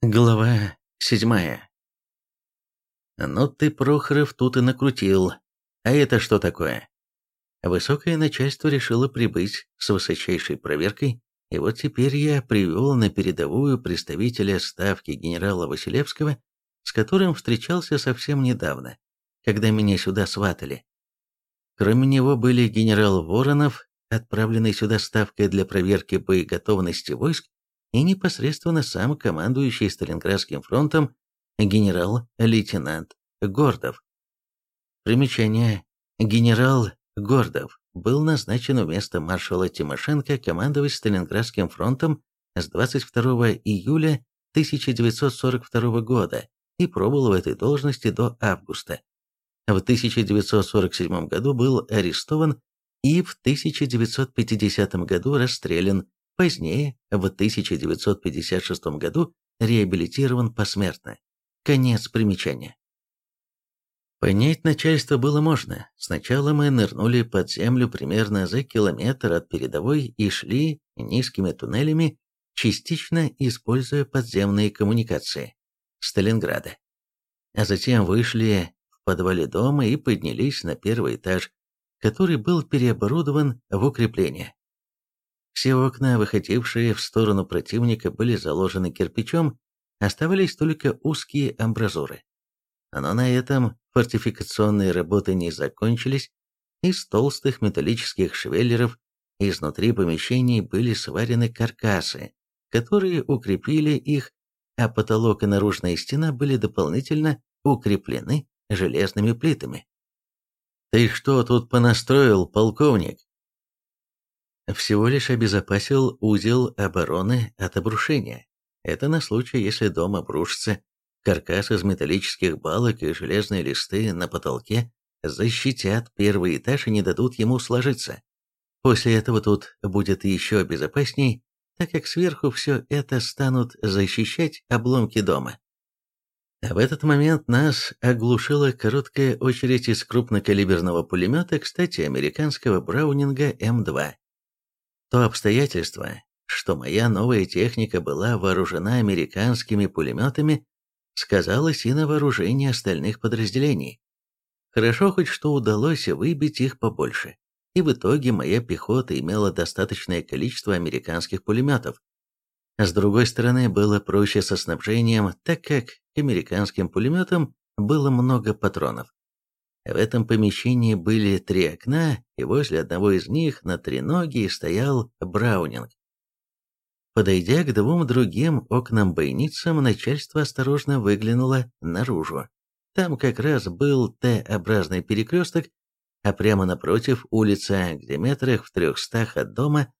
Глава седьмая. «Ну ты, Прохоров, тут и накрутил. А это что такое?» Высокое начальство решило прибыть с высочайшей проверкой, и вот теперь я привел на передовую представителя ставки генерала Василевского, с которым встречался совсем недавно, когда меня сюда сватали. Кроме него были генерал Воронов, отправленный сюда ставкой для проверки боеготовности войск, и непосредственно сам командующий Сталинградским фронтом генерал-лейтенант Гордов. Примечание. Генерал Гордов был назначен вместо маршала Тимошенко командовать Сталинградским фронтом с 22 июля 1942 года и пробыл в этой должности до августа. В 1947 году был арестован и в 1950 году расстрелян Позднее, в 1956 году, реабилитирован посмертно. Конец примечания. Понять начальство было можно. Сначала мы нырнули под землю примерно за километр от передовой и шли низкими туннелями, частично используя подземные коммуникации Сталинграда. А затем вышли в подвале дома и поднялись на первый этаж, который был переоборудован в укрепление. Все окна, выходившие в сторону противника, были заложены кирпичом, оставались только узкие амбразуры. Но на этом фортификационные работы не закончились, из толстых металлических швеллеров изнутри помещений были сварены каркасы, которые укрепили их, а потолок и наружная стена были дополнительно укреплены железными плитами. «Ты что тут понастроил, полковник?» Всего лишь обезопасил узел обороны от обрушения. Это на случай, если дом обрушится. Каркас из металлических балок и железные листы на потолке защитят первый этаж и не дадут ему сложиться. После этого тут будет еще безопасней, так как сверху все это станут защищать обломки дома. А в этот момент нас оглушила короткая очередь из крупнокалиберного пулемета, кстати, американского Браунинга М2. То обстоятельство, что моя новая техника была вооружена американскими пулеметами, сказалось и на вооружении остальных подразделений. Хорошо хоть что удалось выбить их побольше, и в итоге моя пехота имела достаточное количество американских пулеметов. С другой стороны, было проще со снабжением, так как к американским пулеметам было много патронов. В этом помещении были три окна, и возле одного из них на треноге стоял Браунинг. Подойдя к двум другим окнам-бойницам, начальство осторожно выглянуло наружу. Там как раз был Т-образный перекресток, а прямо напротив улица, где метрах в трехстах от дома,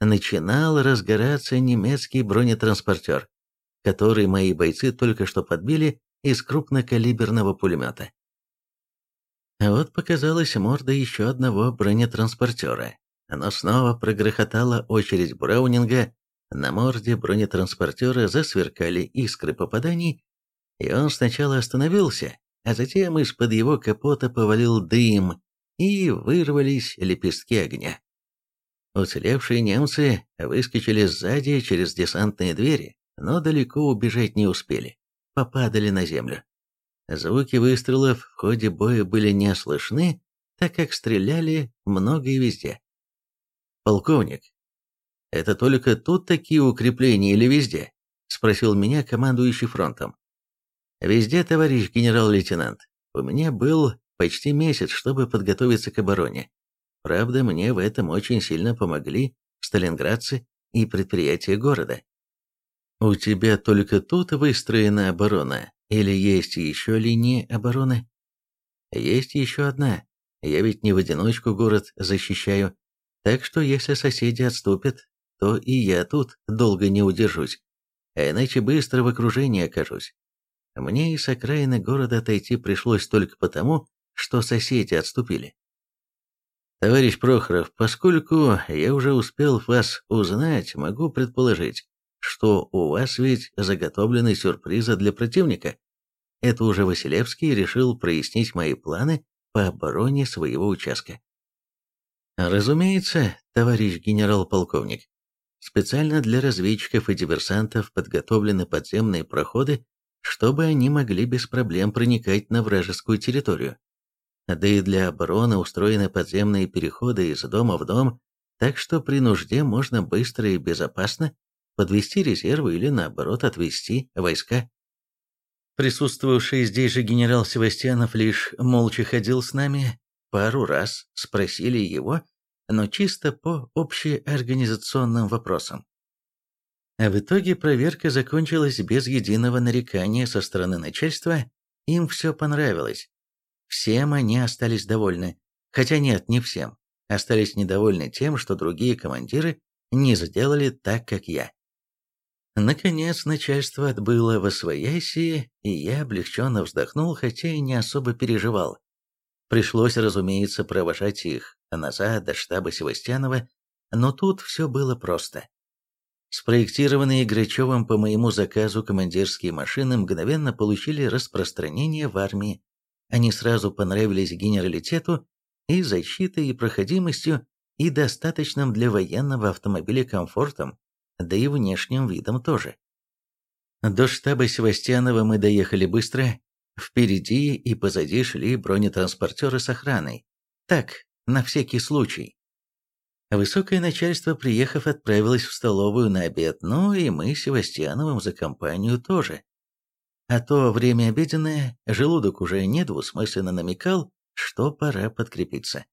начинал разгораться немецкий бронетранспортер, который мои бойцы только что подбили из крупнокалиберного пулемета. А вот показалась морда еще одного бронетранспортера. Но снова прогрохотала очередь Браунинга, на морде бронетранспортера засверкали искры попаданий, и он сначала остановился, а затем из-под его капота повалил дым, и вырвались лепестки огня. Уцелевшие немцы выскочили сзади через десантные двери, но далеко убежать не успели, попадали на землю. Звуки выстрелов в ходе боя были не слышны, так как стреляли много и везде. «Полковник, это только тут такие укрепления или везде?» – спросил меня командующий фронтом. «Везде, товарищ генерал-лейтенант. У меня был почти месяц, чтобы подготовиться к обороне. Правда, мне в этом очень сильно помогли сталинградцы и предприятия города. У тебя только тут выстроена оборона, или есть еще линии обороны? Есть еще одна. Я ведь не в одиночку город защищаю. Так что если соседи отступят, то и я тут долго не удержусь. А иначе быстро в окружении окажусь. Мне из окраины города отойти пришлось только потому, что соседи отступили. Товарищ Прохоров, поскольку я уже успел вас узнать, могу предположить, что у вас ведь заготовлены сюрпризы для противника. Это уже Василевский решил прояснить мои планы по обороне своего участка. Разумеется, товарищ генерал-полковник. Специально для разведчиков и диверсантов подготовлены подземные проходы, чтобы они могли без проблем проникать на вражескую территорию. Да и для обороны устроены подземные переходы из дома в дом, так что при нужде можно быстро и безопасно подвести резервы или, наоборот, отвести войска. Присутствовавший здесь же генерал Севастьянов лишь молча ходил с нами, пару раз спросили его, но чисто по общеорганизационным вопросам. А в итоге проверка закончилась без единого нарекания со стороны начальства, им все понравилось. Всем они остались довольны, хотя нет, не всем. Остались недовольны тем, что другие командиры не сделали так, как я. Наконец начальство отбыло во свояси, и я облегченно вздохнул, хотя и не особо переживал. Пришлось, разумеется, провожать их назад до штаба Севастьянова, но тут все было просто. Спроектированные Грачевым по моему заказу командирские машины мгновенно получили распространение в армии. Они сразу понравились генералитету и защитой, и проходимостью, и достаточным для военного автомобиля комфортом, да и внешним видом тоже. До штаба Севастьянова мы доехали быстро, Впереди и позади шли бронетранспортеры с охраной. Так, на всякий случай. Высокое начальство, приехав, отправилось в столовую на обед, ну и мы с Севастьяновым за компанию тоже. А то время обеденное, желудок уже недвусмысленно намекал, что пора подкрепиться.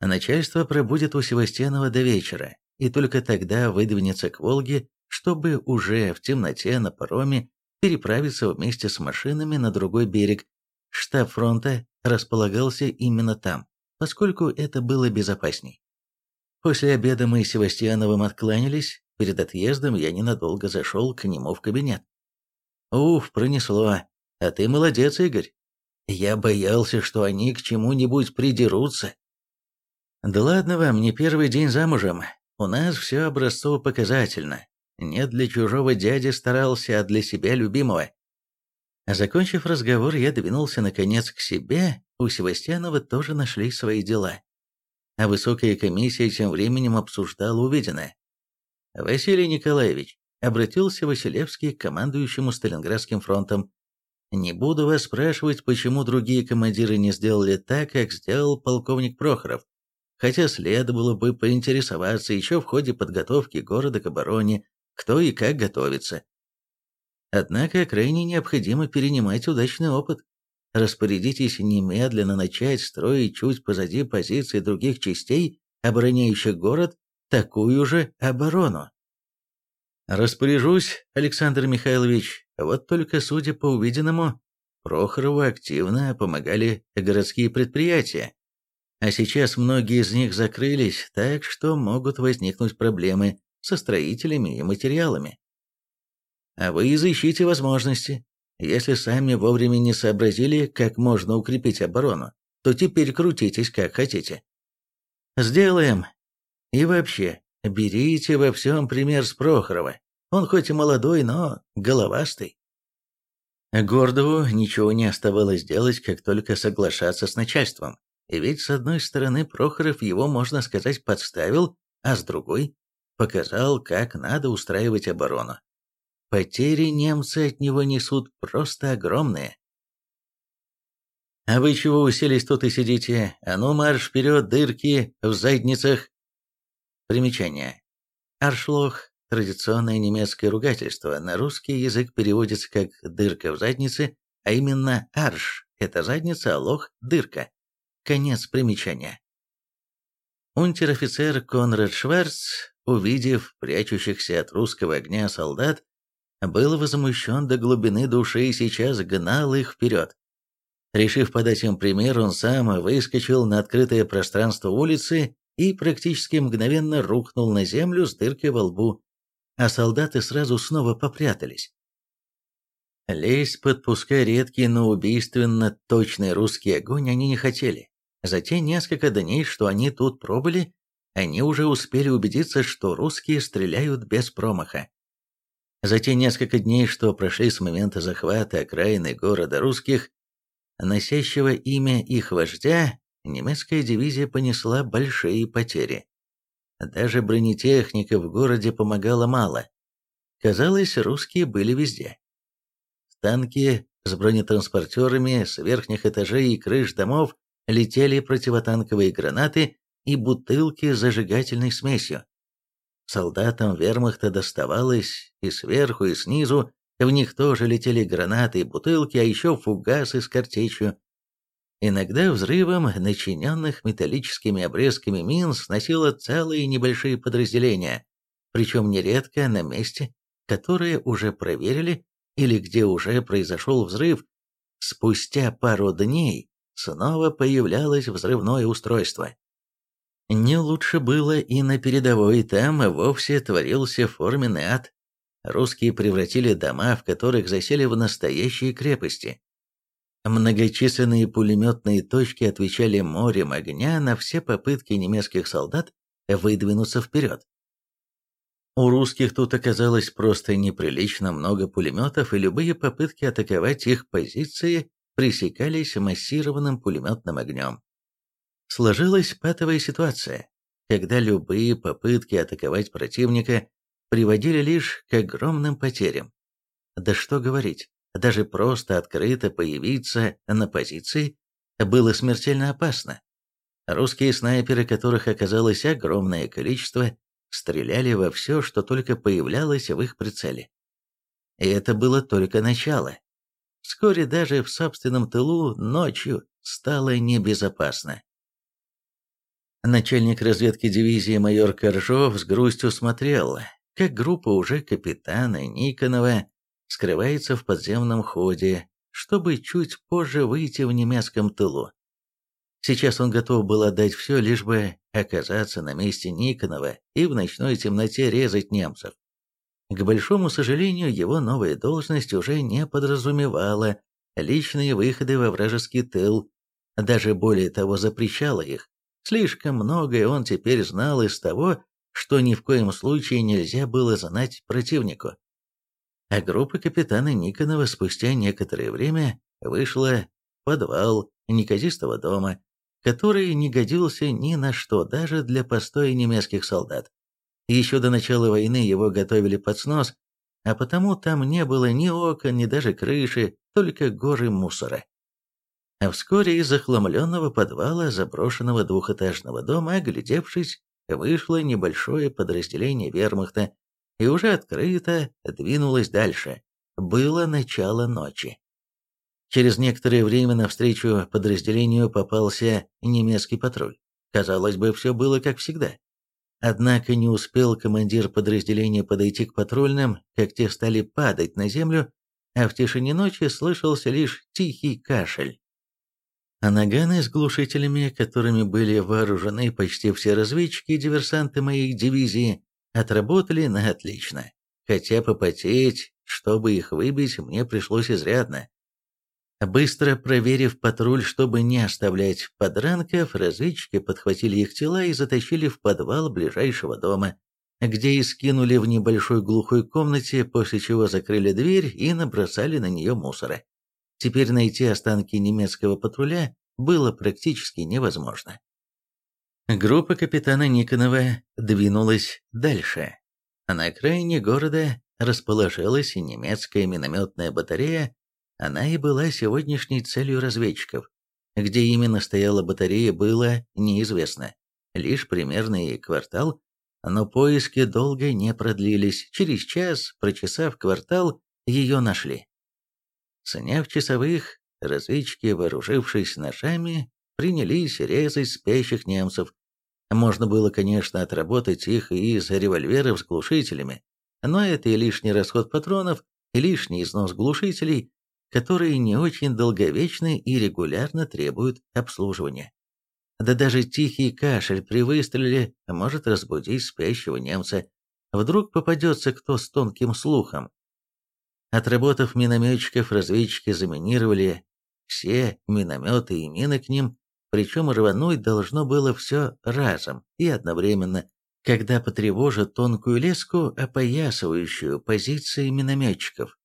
Начальство пробудет у Севастьянова до вечера, и только тогда выдвинется к Волге, чтобы уже в темноте на пароме переправиться вместе с машинами на другой берег. Штаб фронта располагался именно там, поскольку это было безопасней. После обеда мы с Севастьяновым откланялись, перед отъездом я ненадолго зашел к нему в кабинет. «Уф, пронесло. А ты молодец, Игорь. Я боялся, что они к чему-нибудь придерутся». «Да ладно вам, не первый день замужем. У нас все образцово-показательно. Не для чужого дяди старался, а для себя любимого. Закончив разговор, я двинулся наконец к себе, у Севастьянова тоже нашли свои дела. А высокая комиссия тем временем обсуждала увиденное. «Василий Николаевич», — обратился Василевский к командующему Сталинградским фронтом, «не буду вас спрашивать, почему другие командиры не сделали так, как сделал полковник Прохоров, хотя следовало бы поинтересоваться еще в ходе подготовки города к обороне кто и как готовится. Однако крайне необходимо перенимать удачный опыт. Распорядитесь немедленно начать строить чуть позади позиции других частей, обороняющих город, такую же оборону. Распоряжусь, Александр Михайлович, вот только судя по увиденному, Прохорову активно помогали городские предприятия. А сейчас многие из них закрылись, так что могут возникнуть проблемы со строителями и материалами. А вы изыщите возможности. Если сами вовремя не сообразили, как можно укрепить оборону, то теперь крутитесь как хотите. Сделаем. И вообще, берите во всем пример с Прохорова. Он хоть и молодой, но головастый. Гордову ничего не оставалось делать, как только соглашаться с начальством. Ведь с одной стороны Прохоров его, можно сказать, подставил, а с другой показал, как надо устраивать оборону. Потери немцы от него несут просто огромные. «А вы чего уселись тут и сидите? А ну марш вперед, дырки в задницах!» Примечание. Аршлох – традиционное немецкое ругательство. На русский язык переводится как «дырка в заднице», а именно «арш» – это задница, а лох – дырка. Конец примечания. Унтер-офицер Конрад Шварц увидев прячущихся от русского огня солдат, был возмущен до глубины души и сейчас гнал их вперед. Решив подать им пример, он сам выскочил на открытое пространство улицы и практически мгновенно рухнул на землю с дыркой во лбу, а солдаты сразу снова попрятались. Лезть под пускай редкий, но убийственно точный русский огонь они не хотели. За те несколько дней, что они тут пробыли, они уже успели убедиться, что русские стреляют без промаха. За те несколько дней, что прошли с момента захвата окраины города русских, носящего имя их вождя, немецкая дивизия понесла большие потери. Даже бронетехника в городе помогала мало. Казалось, русские были везде. Танки с бронетранспортерами с верхних этажей и крыш домов летели противотанковые гранаты и бутылки с зажигательной смесью. Солдатам вермахта доставалось и сверху, и снизу, в них тоже летели гранаты и бутылки, а еще фугасы с картечью. Иногда взрывом начиненных металлическими обрезками мин сносило целые небольшие подразделения, причем нередко на месте, которое уже проверили или где уже произошел взрыв, спустя пару дней снова появлялось взрывное устройство. Не лучше было и на передовой, там вовсе творился форменный ад. Русские превратили дома, в которых засели в настоящие крепости. Многочисленные пулеметные точки отвечали морем огня на все попытки немецких солдат выдвинуться вперед. У русских тут оказалось просто неприлично много пулеметов, и любые попытки атаковать их позиции пресекались массированным пулеметным огнем. Сложилась патовая ситуация, когда любые попытки атаковать противника приводили лишь к огромным потерям. Да что говорить, даже просто открыто появиться на позиции было смертельно опасно. Русские снайперы, которых оказалось огромное количество, стреляли во все, что только появлялось в их прицеле. И это было только начало. Вскоре даже в собственном тылу ночью стало небезопасно. Начальник разведки дивизии майор Коржов с грустью смотрел, как группа уже капитана Никонова скрывается в подземном ходе, чтобы чуть позже выйти в немецком тылу. Сейчас он готов был отдать все, лишь бы оказаться на месте Никонова и в ночной темноте резать немцев. К большому сожалению, его новая должность уже не подразумевала личные выходы во вражеский тыл, даже более того запрещала их. Слишком многое он теперь знал из того, что ни в коем случае нельзя было знать противнику. А группа капитана Никонова спустя некоторое время вышла в подвал неказистого дома, который не годился ни на что, даже для постоя немецких солдат. Еще до начала войны его готовили под снос, а потому там не было ни окон, ни даже крыши, только горы мусора. А вскоре из захламленного подвала заброшенного двухэтажного дома, оглядевшись, вышло небольшое подразделение вермахта и уже открыто двинулось дальше. Было начало ночи. Через некоторое время навстречу подразделению попался немецкий патруль. Казалось бы, все было как всегда. Однако не успел командир подразделения подойти к патрульным, как те стали падать на землю, а в тишине ночи слышался лишь тихий кашель. А наганы с глушителями, которыми были вооружены почти все разведчики и диверсанты моей дивизии, отработали на отлично. Хотя попотеть, чтобы их выбить, мне пришлось изрядно. Быстро проверив патруль, чтобы не оставлять подранков, разведчики подхватили их тела и затащили в подвал ближайшего дома, где и скинули в небольшой глухой комнате, после чего закрыли дверь и набросали на нее мусора. Теперь найти останки немецкого патруля было практически невозможно. Группа капитана Никонова двинулась дальше. На окраине города расположилась немецкая минометная батарея она и была сегодняшней целью разведчиков. Где именно стояла батарея, было неизвестно. Лишь примерный квартал, но поиски долго не продлились. Через час, прочесав квартал, ее нашли. Сняв часовых, разведчики, вооружившись ножами, принялись резать спящих немцев. Можно было, конечно, отработать их из револьверов с глушителями, но это и лишний расход патронов, и лишний износ глушителей, которые не очень долговечны и регулярно требуют обслуживания. Да даже тихий кашель при выстреле может разбудить спящего немца. Вдруг попадется кто с тонким слухом. Отработав минометчиков, разведчики заминировали все минометы и мины к ним, причем рвануть должно было все разом и одновременно, когда потревожат тонкую леску, опоясывающую позиции минометчиков.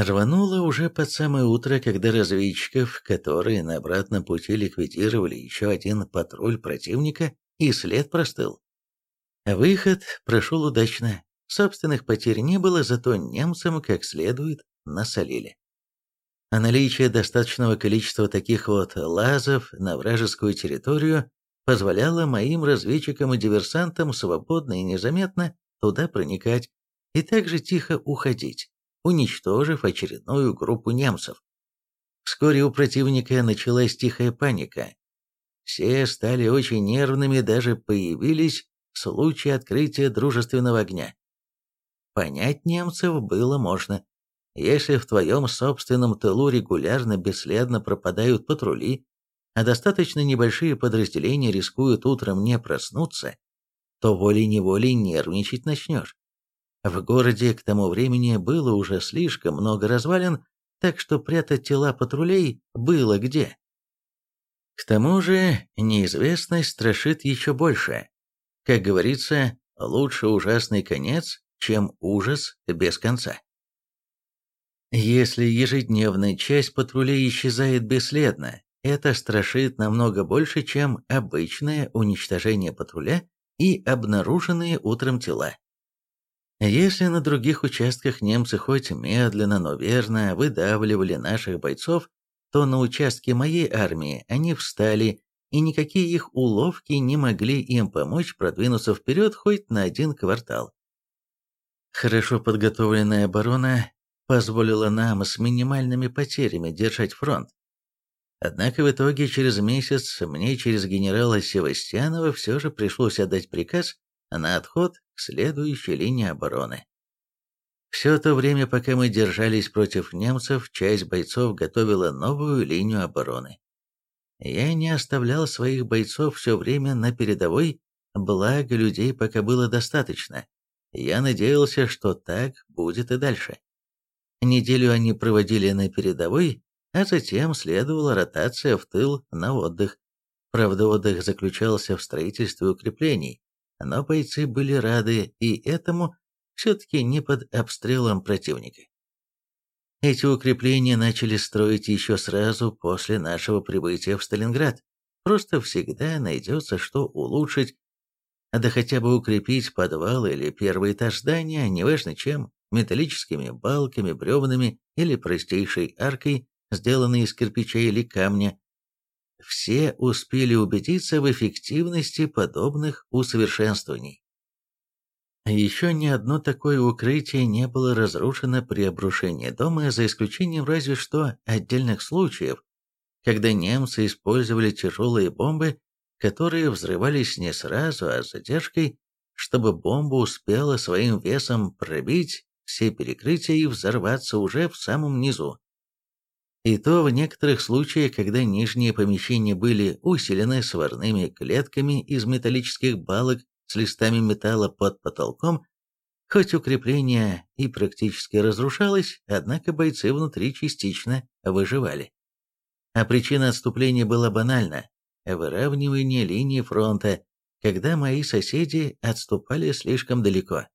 Рвануло уже под самое утро, когда разведчиков, которые на обратном пути ликвидировали еще один патруль противника, и след простыл. Выход прошел удачно. Собственных потерь не было, зато немцам как следует насолили. А наличие достаточного количества таких вот лазов на вражескую территорию позволяло моим разведчикам и диверсантам свободно и незаметно туда проникать и также тихо уходить, уничтожив очередную группу немцев. Вскоре у противника началась тихая паника. Все стали очень нервными, даже появились случаи открытия дружественного огня. Понять немцев было можно. Если в твоем собственном тылу регулярно бесследно пропадают патрули, а достаточно небольшие подразделения рискуют утром не проснуться, то волей-неволей нервничать начнешь. В городе к тому времени было уже слишком много развалин, так что прятать тела патрулей было где. К тому же неизвестность страшит еще больше. Как говорится, лучше ужасный конец, чем ужас без конца. Если ежедневная часть патрулей исчезает бесследно, это страшит намного больше, чем обычное уничтожение патруля и обнаруженные утром тела. Если на других участках немцы хоть медленно, но верно выдавливали наших бойцов, то на участке моей армии они встали, и никакие их уловки не могли им помочь продвинуться вперед хоть на один квартал. Хорошо подготовленная оборона позволила нам с минимальными потерями держать фронт. Однако в итоге через месяц мне через генерала Севастьянова все же пришлось отдать приказ на отход следующей линии обороны. Все то время, пока мы держались против немцев, часть бойцов готовила новую линию обороны. Я не оставлял своих бойцов все время на передовой, благо людей пока было достаточно. Я надеялся, что так будет и дальше. Неделю они проводили на передовой, а затем следовала ротация в тыл на отдых. Правда, отдых заключался в строительстве укреплений, но бойцы были рады и этому, все-таки не под обстрелом противника. Эти укрепления начали строить еще сразу после нашего прибытия в Сталинград. Просто всегда найдется, что улучшить, да хотя бы укрепить подвал или первый этаж здания, неважно чем, металлическими балками, бревнами или простейшей аркой, сделанной из кирпича или камня. Все успели убедиться в эффективности подобных усовершенствований. Еще ни одно такое укрытие не было разрушено при обрушении дома, за исключением разве что отдельных случаев, когда немцы использовали тяжелые бомбы, которые взрывались не сразу, а с задержкой, чтобы бомба успела своим весом пробить все перекрытия и взорваться уже в самом низу. И то в некоторых случаях, когда нижние помещения были усилены сварными клетками из металлических балок с листами металла под потолком, хоть укрепление и практически разрушалось, однако бойцы внутри частично выживали. А причина отступления была банальна – выравнивание линии фронта, когда мои соседи отступали слишком далеко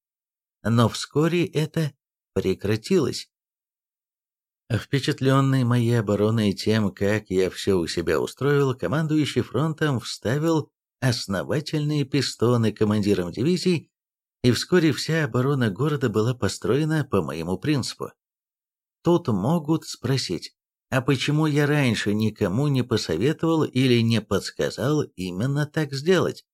но вскоре это прекратилось. Впечатленный моей обороной тем, как я все у себя устроил, командующий фронтом вставил основательные пистоны командирам дивизий, и вскоре вся оборона города была построена по моему принципу. Тут могут спросить, а почему я раньше никому не посоветовал или не подсказал именно так сделать?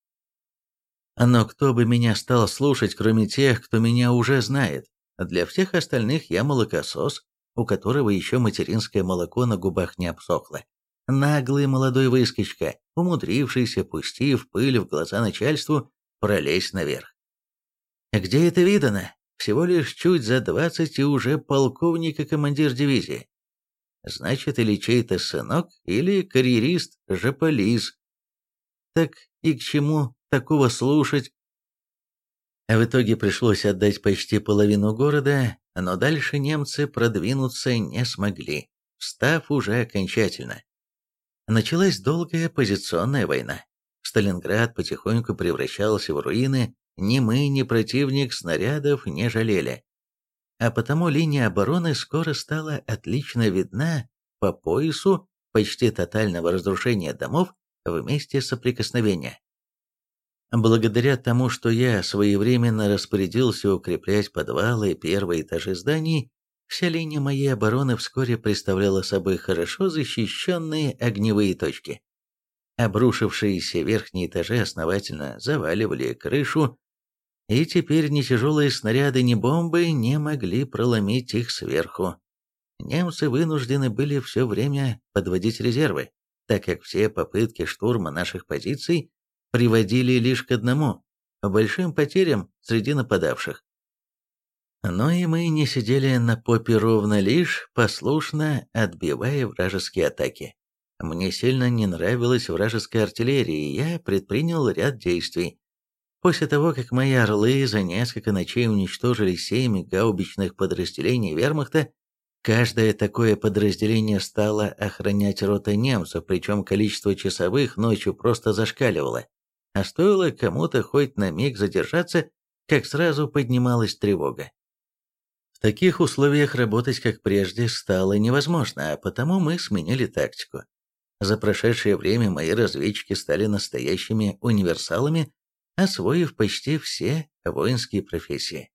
Но кто бы меня стал слушать, кроме тех, кто меня уже знает? Для всех остальных я молокосос, у которого еще материнское молоко на губах не обсохло. Наглый молодой выскочка, умудрившийся, пустив пыль в глаза начальству, пролезть наверх. Где это видано? Всего лишь чуть за двадцать и уже полковник и командир дивизии. Значит, или чей-то сынок, или карьерист-жополиз. Так и к чему такого слушать. В итоге пришлось отдать почти половину города, но дальше немцы продвинуться не смогли, встав уже окончательно. Началась долгая позиционная война. Сталинград потихоньку превращался в руины, ни мы, ни противник снарядов не жалели. А потому линия обороны скоро стала отлично видна по поясу почти тотального разрушения домов в месте соприкосновения. Благодаря тому, что я своевременно распорядился укреплять подвалы и первые этажи зданий, вся линия моей обороны вскоре представляла собой хорошо защищенные огневые точки. Обрушившиеся верхние этажи основательно заваливали крышу, и теперь ни тяжелые снаряды, ни бомбы не могли проломить их сверху. Немцы вынуждены были все время подводить резервы, так как все попытки штурма наших позиций приводили лишь к одному – большим потерям среди нападавших. Но и мы не сидели на попе ровно лишь, послушно отбивая вражеские атаки. Мне сильно не нравилась вражеская артиллерия, и я предпринял ряд действий. После того, как мои орлы за несколько ночей уничтожили семь гаубичных подразделений вермахта, каждое такое подразделение стало охранять роты немцев, причем количество часовых ночью просто зашкаливало. А стоило кому-то хоть на миг задержаться, как сразу поднималась тревога. В таких условиях работать как прежде стало невозможно, а потому мы сменили тактику. За прошедшее время мои разведчики стали настоящими универсалами, освоив почти все воинские профессии.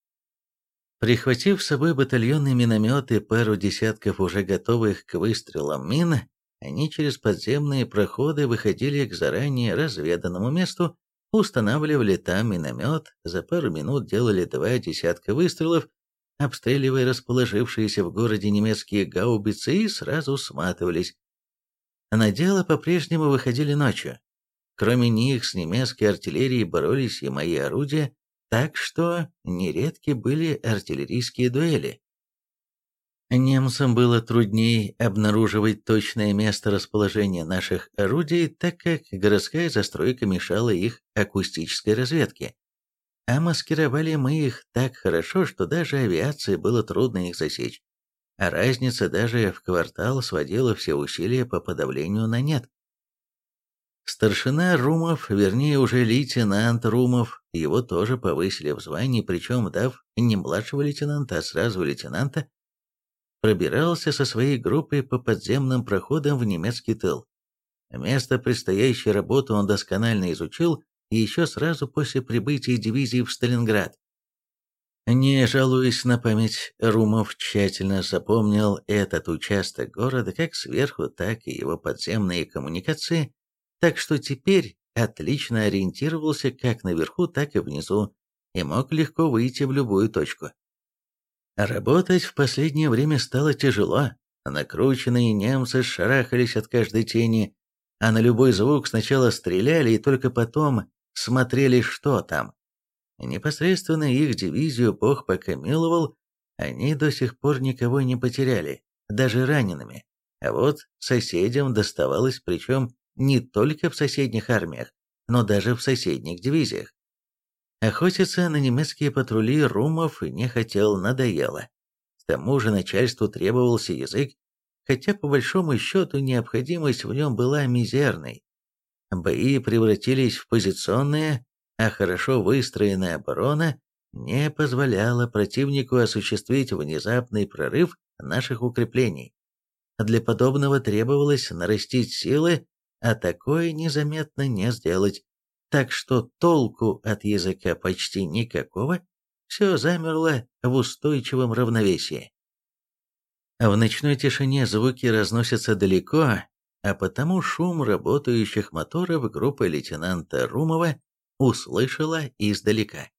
Прихватив с собой батальонный миномет и пару десятков уже готовых к выстрелам мин, они через подземные проходы выходили к заранее разведанному месту, устанавливали там миномет, за пару минут делали два десятка выстрелов, обстреливая расположившиеся в городе немецкие гаубицы и сразу сматывались. На дело по-прежнему выходили ночью. Кроме них с немецкой артиллерией боролись и мои орудия, так что нередки были артиллерийские дуэли. Немцам было труднее обнаруживать точное место расположения наших орудий, так как городская застройка мешала их акустической разведке. А маскировали мы их так хорошо, что даже авиации было трудно их засечь. А разница даже в квартал сводила все усилия по подавлению на нет. Старшина Румов, вернее уже лейтенант Румов, его тоже повысили в звании, причем дав не младшего лейтенанта, а сразу лейтенанта, пробирался со своей группой по подземным проходам в немецкий тыл. Место предстоящей работы он досконально изучил еще сразу после прибытия дивизии в Сталинград. Не жалуясь на память, Румов тщательно запомнил этот участок города как сверху, так и его подземные коммуникации, так что теперь отлично ориентировался как наверху, так и внизу и мог легко выйти в любую точку. Работать в последнее время стало тяжело. Накрученные немцы шарахались от каждой тени, а на любой звук сначала стреляли и только потом смотрели, что там. Непосредственно их дивизию Бог пока миловал, они до сих пор никого не потеряли, даже ранеными. А вот соседям доставалось, причем не только в соседних армиях, но даже в соседних дивизиях. Охотиться на немецкие патрули Румов не хотел, надоело. К тому же начальству требовался язык, хотя по большому счету необходимость в нем была мизерной. Бои превратились в позиционные, а хорошо выстроенная оборона не позволяла противнику осуществить внезапный прорыв наших укреплений. Для подобного требовалось нарастить силы, а такое незаметно не сделать так что толку от языка почти никакого, все замерло в устойчивом равновесии. В ночной тишине звуки разносятся далеко, а потому шум работающих моторов группа лейтенанта Румова услышала издалека.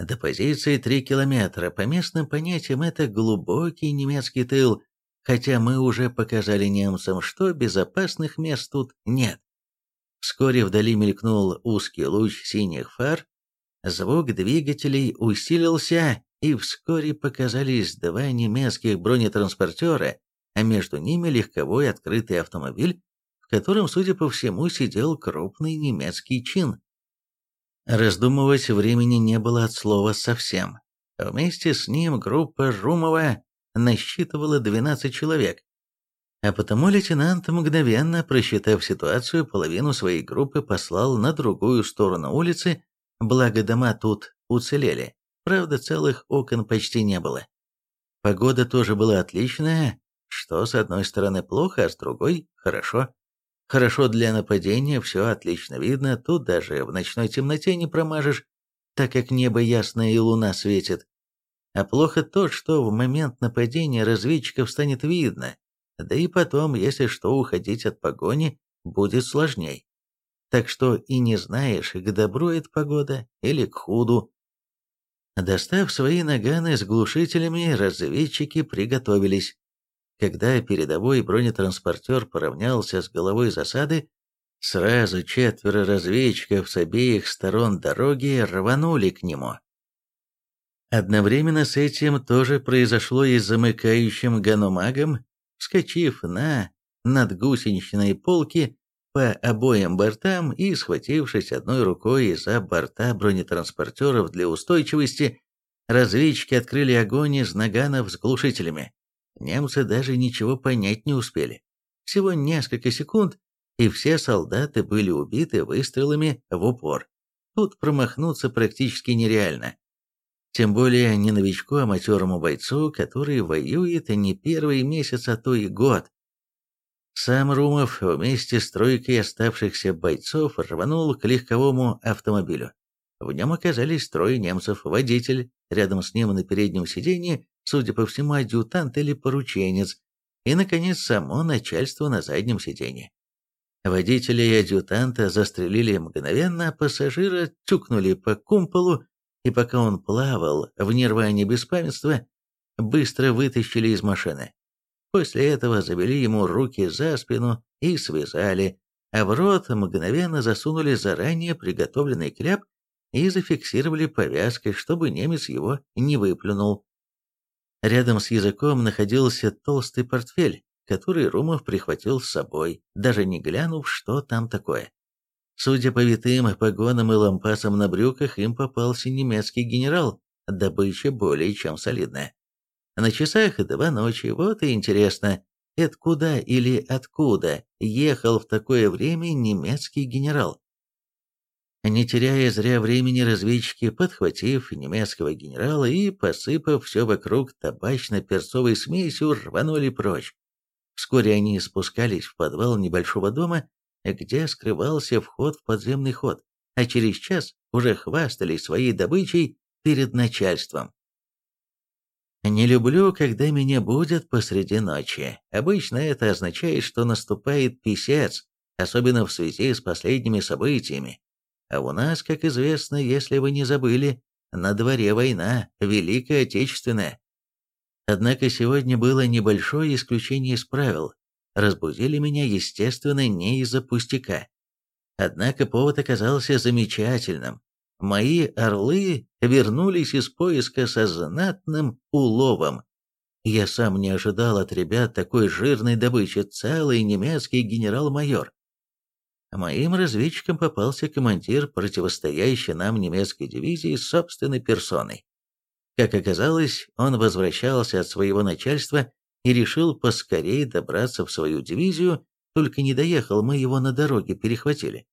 До позиции три километра, по местным понятиям это глубокий немецкий тыл, хотя мы уже показали немцам, что безопасных мест тут нет. Вскоре вдали мелькнул узкий луч синих фар, звук двигателей усилился, и вскоре показались два немецких бронетранспортера, а между ними легковой открытый автомобиль, в котором, судя по всему, сидел крупный немецкий чин. Раздумывать времени не было от слова совсем. Вместе с ним группа Жумова насчитывала 12 человек, а потому лейтенант, мгновенно просчитав ситуацию, половину своей группы послал на другую сторону улицы, благо дома тут уцелели. Правда, целых окон почти не было. Погода тоже была отличная, что с одной стороны плохо, а с другой – хорошо. Хорошо для нападения, все отлично видно, тут даже в ночной темноте не промажешь, так как небо ясное и луна светит. А плохо то, что в момент нападения разведчиков станет видно, да и потом, если что, уходить от погони будет сложней. Так что и не знаешь, к добру это погода или к худу. Достав свои наганы с глушителями, разведчики приготовились. Когда передовой бронетранспортер поравнялся с головой засады, сразу четверо разведчиков с обеих сторон дороги рванули к нему. Одновременно с этим тоже произошло и с замыкающим ганомагом, вскочив на надгусеничные полки по обоим бортам и, схватившись одной рукой за борта бронетранспортеров для устойчивости, разведчики открыли огонь из наганов с глушителями. Немцы даже ничего понять не успели. Всего несколько секунд, и все солдаты были убиты выстрелами в упор. Тут промахнуться практически нереально. Тем более не новичку, а матерому бойцу, который воюет не первый месяц, а то и год. Сам Румов вместе с тройкой оставшихся бойцов рванул к легковому автомобилю. В нем оказались трое немцев, водитель, рядом с ним на переднем сиденье, судя по всему, адъютант или порученец, и, наконец, само начальство на заднем сиденье. Водителя и адъютанта застрелили мгновенно, а пассажира тюкнули по кумполу, и пока он плавал в нирване беспамятства, быстро вытащили из машины. После этого завели ему руки за спину и связали, а в рот мгновенно засунули заранее приготовленный кляп и зафиксировали повязкой, чтобы немец его не выплюнул. Рядом с языком находился толстый портфель, который Румов прихватил с собой, даже не глянув, что там такое. Судя по витым погонам и лампасам на брюках, им попался немецкий генерал, добыча более чем солидная. На часах два ночи, вот и интересно, откуда или откуда ехал в такое время немецкий генерал. Не теряя зря времени, разведчики, подхватив немецкого генерала и посыпав все вокруг табачно-перцовой смесью, рванули прочь. Вскоре они спускались в подвал небольшого дома, где скрывался вход в подземный ход, а через час уже хвастались своей добычей перед начальством. Не люблю, когда меня будут посреди ночи. Обычно это означает, что наступает писец, особенно в связи с последними событиями. А у нас, как известно, если вы не забыли, на дворе война, Великая Отечественная. Однако сегодня было небольшое исключение из правил. Разбудили меня, естественно, не из-за пустяка. Однако повод оказался замечательным мои орлы вернулись из поиска со знатным уловом. Я сам не ожидал от ребят такой жирной добычи, целый немецкий генерал-майор. Моим разведчикам попался командир противостоящей нам немецкой дивизии собственной персоной. Как оказалось, он возвращался от своего начальства и решил поскорее добраться в свою дивизию, только не доехал, мы его на дороге перехватили.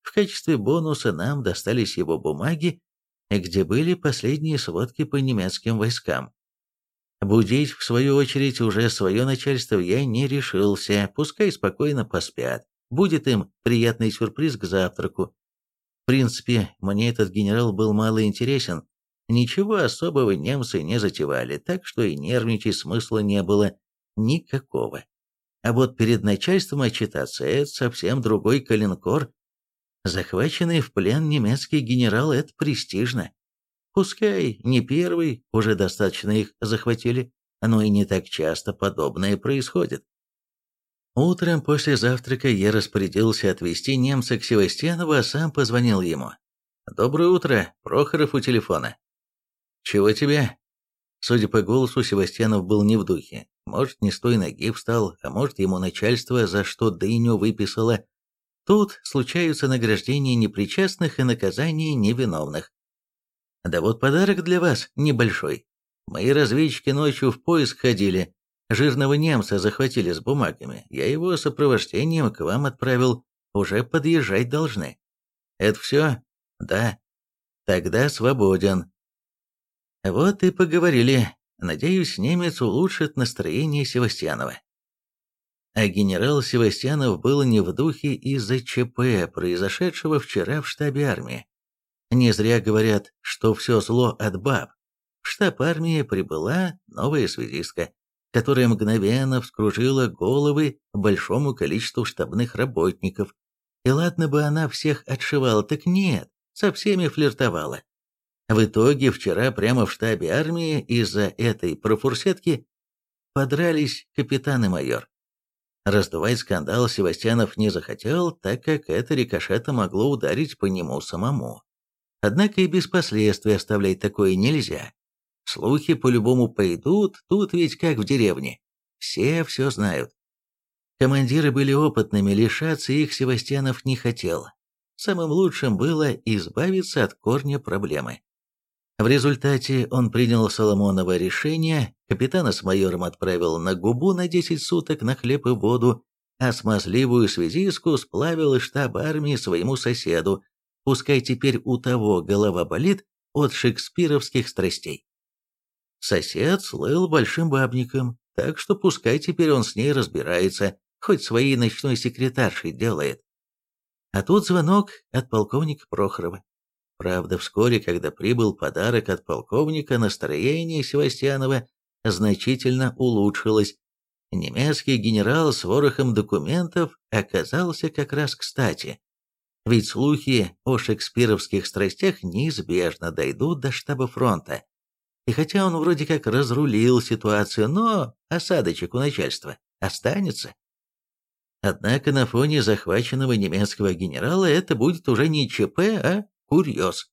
В качестве бонуса нам достались его бумаги, где были последние сводки по немецким войскам. Будить, в свою очередь, уже свое начальство я не решился, пускай спокойно поспят, будет им приятный сюрприз к завтраку. В принципе, мне этот генерал был мало интересен, ничего особого немцы не затевали, так что и нервничать смысла не было никакого. А вот перед начальством отчитаться – это совсем другой калинкор, Захваченный в плен немецкий генерал – это престижно. Пускай не первый, уже достаточно их захватили, но и не так часто подобное происходит. Утром после завтрака я распорядился отвезти немца к Севастьянову, а сам позвонил ему. «Доброе утро, Прохоров у телефона». «Чего тебе?» Судя по голосу, Севастьянов был не в духе. Может, не с той ноги встал, а может, ему начальство за что дыню выписало, Тут случаются награждения непричастных и наказания невиновных. Да вот подарок для вас небольшой. Мои разведчики ночью в поиск ходили. Жирного немца захватили с бумагами. Я его сопровождением к вам отправил. Уже подъезжать должны. Это все? Да. Тогда свободен. Вот и поговорили. Надеюсь, немец улучшит настроение Севастьянова. А генерал Севастьянов был не в духе из-за ЧП, произошедшего вчера в штабе армии. Не зря говорят, что все зло от баб. В штаб армии прибыла новая связистка, которая мгновенно вскружила головы большому количеству штабных работников. И ладно бы она всех отшивала, так нет, со всеми флиртовала. В итоге вчера прямо в штабе армии из-за этой профурсетки подрались капитан и майор. Раздувать скандал Севастьянов не захотел, так как это рикошета могло ударить по нему самому. Однако и без последствий оставлять такое нельзя. Слухи по-любому пойдут, тут ведь как в деревне. Все все знают. Командиры были опытными, лишаться их Севастьянов не хотел. Самым лучшим было избавиться от корня проблемы. В результате он принял Соломонова решение, капитана с майором отправил на губу на 10 суток на хлеб и воду, а смазливую связистку сплавил из штаба армии своему соседу, пускай теперь у того голова болит от шекспировских страстей. Сосед слыл большим бабником, так что пускай теперь он с ней разбирается, хоть своей ночной секретаршей делает. А тут звонок от полковника Прохорова. Правда, вскоре, когда прибыл подарок от полковника, настроение Севастьянова значительно улучшилось. Немецкий генерал с ворохом документов оказался как раз кстати. Ведь слухи о шекспировских страстях неизбежно дойдут до штаба фронта. И хотя он вроде как разрулил ситуацию, но осадочек у начальства останется. Однако на фоне захваченного немецкого генерала это будет уже не ЧП, а курьез.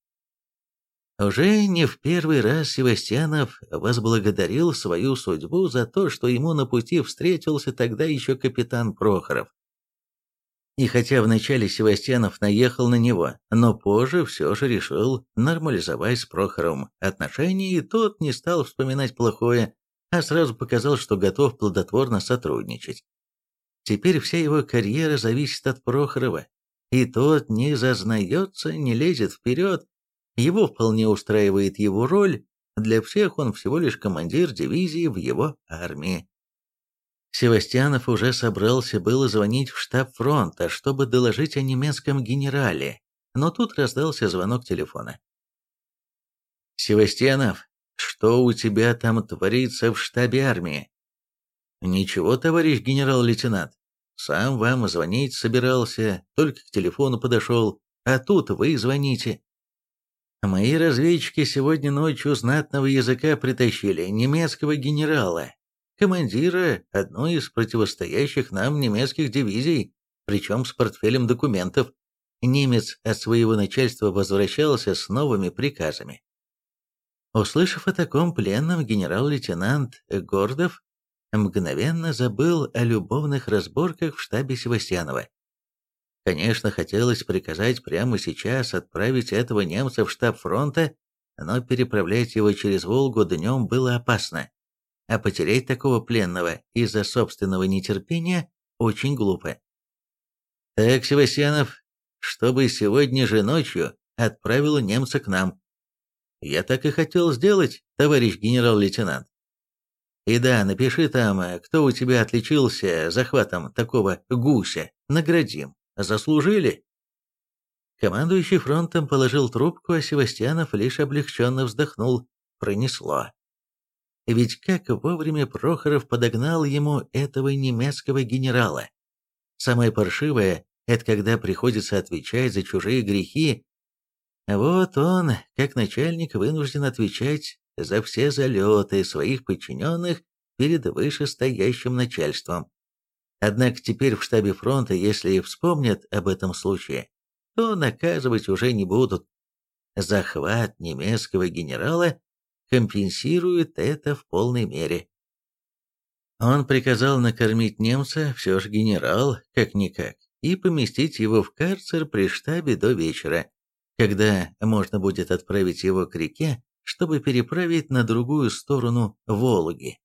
Уже не в первый раз Севастьянов возблагодарил свою судьбу за то, что ему на пути встретился тогда еще капитан Прохоров. И хотя вначале Севастьянов наехал на него, но позже все же решил нормализовать с Прохоровым отношения, и тот не стал вспоминать плохое, а сразу показал, что готов плодотворно сотрудничать. Теперь вся его карьера зависит от Прохорова, и тот не зазнается, не лезет вперед. Его вполне устраивает его роль, для всех он всего лишь командир дивизии в его армии. Севастьянов уже собрался было звонить в штаб фронта, чтобы доложить о немецком генерале, но тут раздался звонок телефона. «Севастьянов, что у тебя там творится в штабе армии?» «Ничего, товарищ генерал-лейтенант. Сам вам звонить собирался, только к телефону подошел, а тут вы звоните. Мои разведчики сегодня ночью знатного языка притащили немецкого генерала, командира одной из противостоящих нам немецких дивизий, причем с портфелем документов. Немец от своего начальства возвращался с новыми приказами. Услышав о таком пленном, генерал-лейтенант Гордов мгновенно забыл о любовных разборках в штабе Севастьянова. Конечно, хотелось приказать прямо сейчас отправить этого немца в штаб фронта, но переправлять его через Волгу днем было опасно. А потерять такого пленного из-за собственного нетерпения очень глупо. Так, Севастьянов, чтобы сегодня же ночью отправил немца к нам. Я так и хотел сделать, товарищ генерал-лейтенант. И да, напиши там, э, кто у тебя отличился захватом такого гуся. Наградим. Заслужили?» Командующий фронтом положил трубку, а Севастьянов лишь облегченно вздохнул. Пронесло. Ведь как вовремя Прохоров подогнал ему этого немецкого генерала. Самое паршивое – это когда приходится отвечать за чужие грехи. Вот он, как начальник, вынужден отвечать за все залеты своих подчиненных перед вышестоящим начальством. Однако теперь в штабе фронта, если вспомнят об этом случае, то наказывать уже не будут. Захват немецкого генерала компенсирует это в полной мере. Он приказал накормить немца, все же генерал, как-никак, и поместить его в карцер при штабе до вечера, когда можно будет отправить его к реке чтобы переправить на другую сторону Волги.